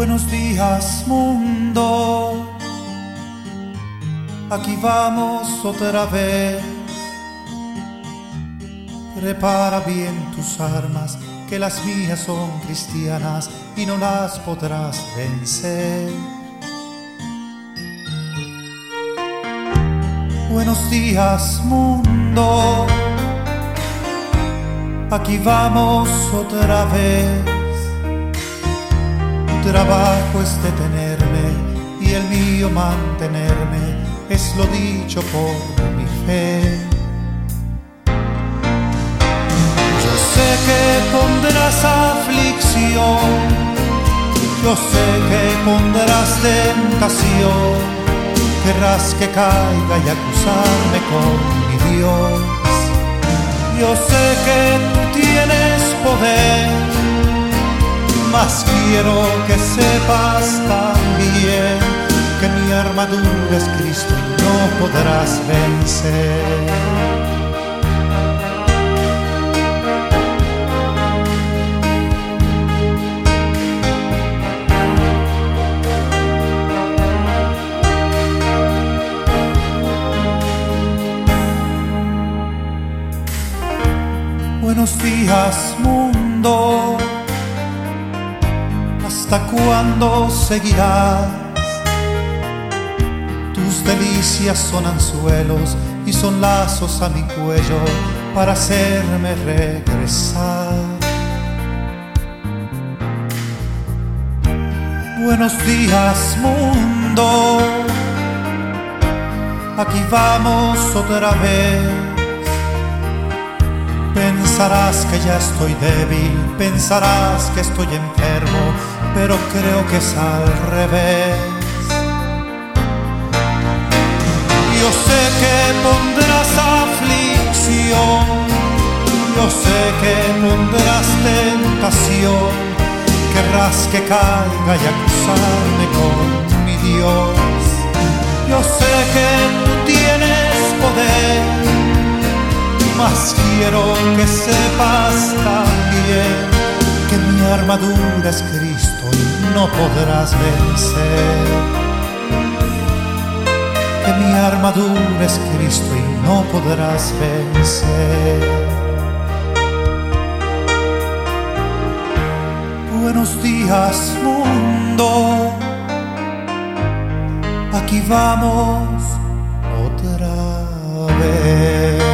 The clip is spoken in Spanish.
Buenos días mundo, aquí vamos otra vez. Prepara bien tus armas, que las mías son cristianas y no las podrás vencer. Buenos días mundo, aquí vamos otra vez trabajo es detenerme y el mío mantenerme, es lo dicho por mi fe. Yo sé que pondrás aflicción, yo sé que pondrás tentación, querrás que caiga y acusarme con mi Dios. Yo sé que quiero que sepas también que mi armadura es Cristo y no podrás vencer. Buenos días mundo ¿Hasta cuándo seguirás? Tus delicias son anzuelos y son lazos a mi cuello para hacerme regresar. Buenos días mundo, aquí vamos otra vez Pensarás que ya estoy débil, pensarás que estoy enfermo, pero creo que es al revés. Yo sé que pondrás aflicción, yo sé que pondrás tentación, querrás que caiga y acusarme quiero que sepas también que mi armadura es Cristo y no podrás vencer. Que mi armadura es Cristo y no podrás vencer. Buenos días mundo, aquí vamos otra vez.